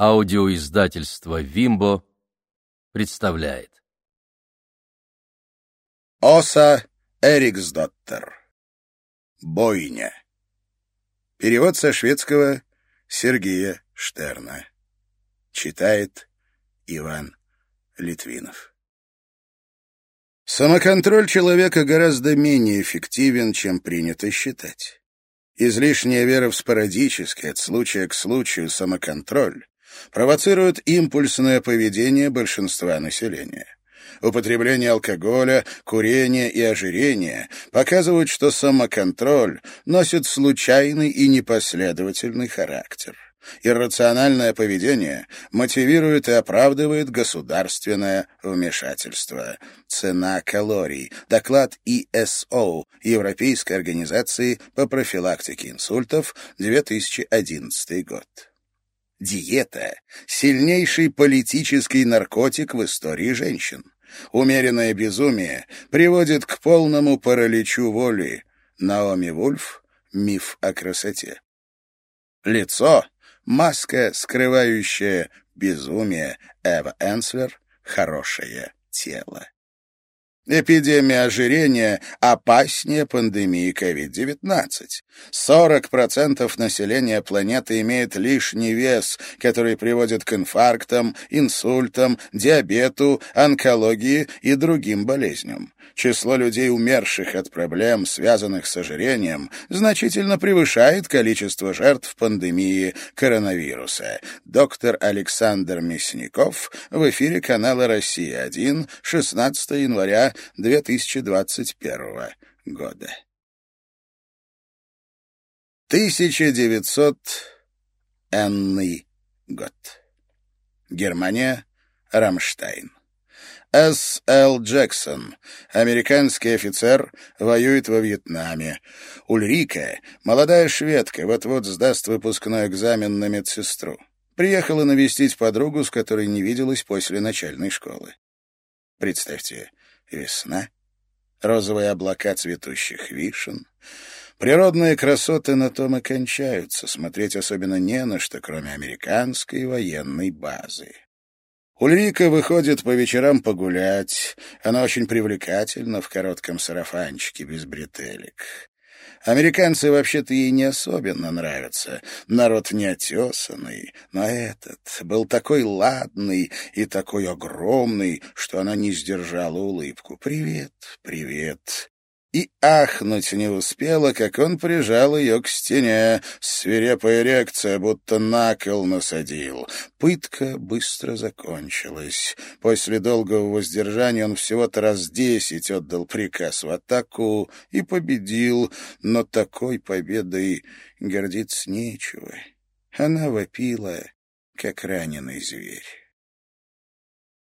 Аудиоиздательство «Вимбо» представляет. Оса Эриксдоттер. Бойня. Перевод со шведского Сергея Штерна. Читает Иван Литвинов. Самоконтроль человека гораздо менее эффективен, чем принято считать. Излишняя вера в спорадический от случая к случаю самоконтроль провоцирует импульсное поведение большинства населения. Употребление алкоголя, курение и ожирение показывают, что самоконтроль носит случайный и непоследовательный характер. Иррациональное поведение мотивирует и оправдывает государственное вмешательство. Цена калорий. Доклад ИСО Европейской организации по профилактике инсультов, 2011 год. Диета — сильнейший политический наркотик в истории женщин. Умеренное безумие приводит к полному параличу воли. Наоми Вульф «Миф о красоте». Лицо — маска, скрывающая безумие. Эва Энслер «Хорошее тело». Эпидемия ожирения опаснее пандемии COVID-19. 40% населения планеты имеет лишний вес, который приводит к инфарктам, инсультам, диабету, онкологии и другим болезням. Число людей, умерших от проблем, связанных с ожирением, значительно превышает количество жертв пандемии коронавируса. Доктор Александр Мясников в эфире канала «Россия-1», 16 января 2021 года. 1900 энный год. Германия, Рамштайн. С. Л. Джексон, американский офицер, воюет во Вьетнаме. Ульрика, молодая шведка, вот-вот сдаст выпускной экзамен на медсестру. Приехала навестить подругу, с которой не виделась после начальной школы. Представьте, весна, розовые облака цветущих вишен. Природные красоты на том и кончаются, смотреть особенно не на что, кроме американской военной базы. Ульрика выходит по вечерам погулять. Она очень привлекательна в коротком сарафанчике без бретелек. Американцы вообще-то ей не особенно нравятся. Народ неотесанный. Но этот был такой ладный и такой огромный, что она не сдержала улыбку. «Привет, привет» и ахнуть не успела, как он прижал ее к стене. Свирепая реакция, будто на кол насадил. Пытка быстро закончилась. После долгого воздержания он всего-то раз десять отдал приказ в атаку и победил, но такой победой гордиться нечего. Она вопила, как раненый зверь.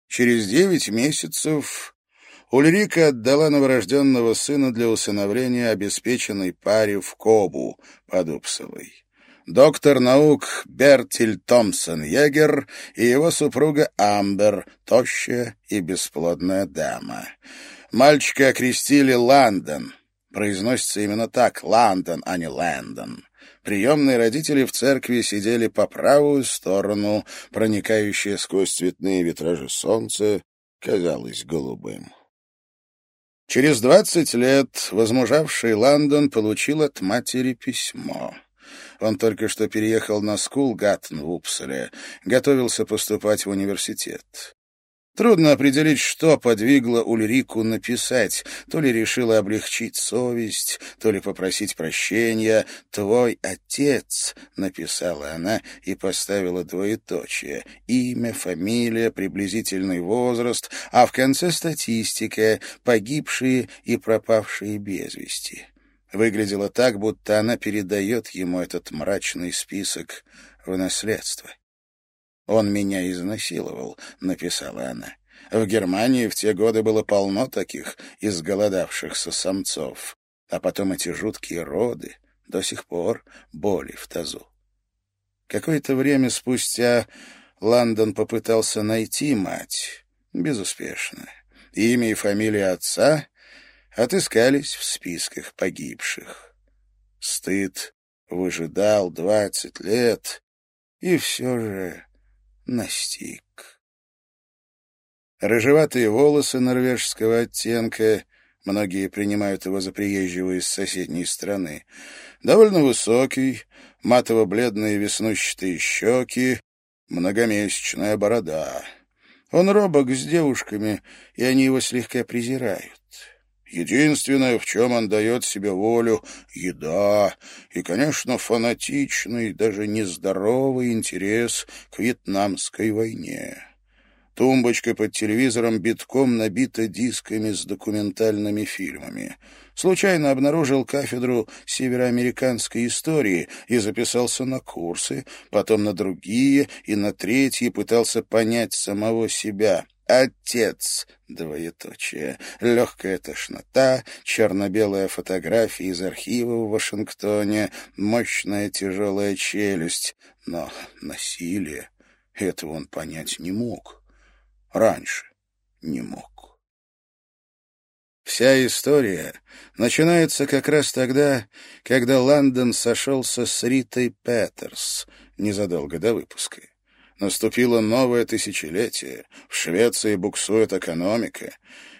Через девять месяцев Ульрика отдала новорожденного сына для усыновления обеспеченной паре в Кобу под Упсалой. Доктор наук Бертиль Томпсон-Егер и его супруга Амбер, тощая и бесплодная дама. Мальчика окрестили Ландон. Произносится именно так — Ландон, а не Лэндон. Приемные родители в церкви сидели по правую сторону, проникающее сквозь цветные витражи солнце казалось голубым. Через двадцать лет возмужавший Лондон получил от матери письмо. Он только что переехал на Скулгаттен в Упселе, готовился поступать в университет. Трудно определить, что подвигло Ульрику написать. То ли решила облегчить совесть, то ли попросить прощения. «Твой отец», — написала она и поставила двоеточие. Имя, фамилия, приблизительный возраст, а в конце статистика, погибшие и пропавшие без вести. Выглядело так, будто она передает ему этот мрачный список в наследство. «Он меня изнасиловал», — написала она. В Германии в те годы было полно таких изголодавшихся самцов. А потом эти жуткие роды, до сих пор боли в тазу. Какое-то время спустя Лондон попытался найти мать. Безуспешно. Имя и фамилия отца отыскались в списках погибших. Стыд выжидал двадцать лет, и все же настиг. Рыжеватые волосы норвежского оттенка, многие принимают его за приезжего из соседней страны, довольно высокий, матово-бледные веснущатые щеки, многомесячная борода. Он робок с девушками, и они его слегка презирают. Единственное, в чем он дает себе волю — еда и, конечно, фанатичный, даже нездоровый интерес к вьетнамской войне. Тумбочка под телевизором битком набита дисками с документальными фильмами. Случайно обнаружил кафедру североамериканской истории и записался на курсы, потом на другие и на третьи пытался понять самого себя. Отец, двоеточие, легкая тошнота, черно-белая фотография из архива в Вашингтоне, мощная тяжелая челюсть. Но насилие, этого он понять не мог раньше не мог. Вся история начинается как раз тогда, когда Лондон сошелся с Ритой Петерс незадолго до выпуска. Наступило новое тысячелетие, в Швеции буксует экономика.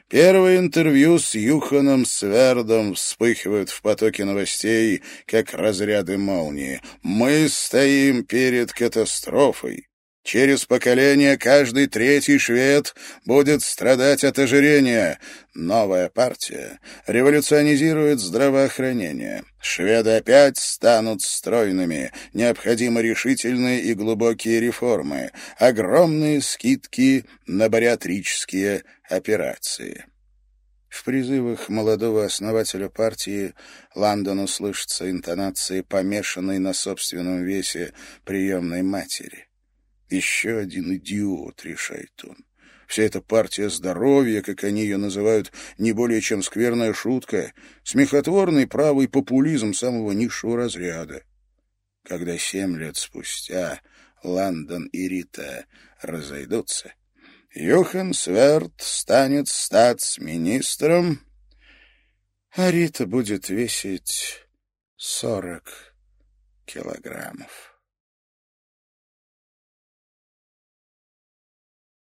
Первое интервью с Юханом Свердом вспыхивают в потоке новостей, как разряды молнии. «Мы стоим перед катастрофой». Через поколение каждый третий швед будет страдать от ожирения. Новая партия революционизирует здравоохранение. Шведы опять станут стройными. Необходимы решительные и глубокие реформы. Огромные скидки на бариатрические операции. В призывах молодого основателя партии Лондону слышатся интонации помешанной на собственном весе приемной матери. Еще один идиот, решает он. Вся эта партия здоровья, как они ее называют, не более чем скверная шутка, смехотворный правый популизм самого низшего разряда. Когда семь лет спустя Лондон и Рита разойдутся, Йохан Сверд станет статс-министром, а Рита будет весить сорок килограммов.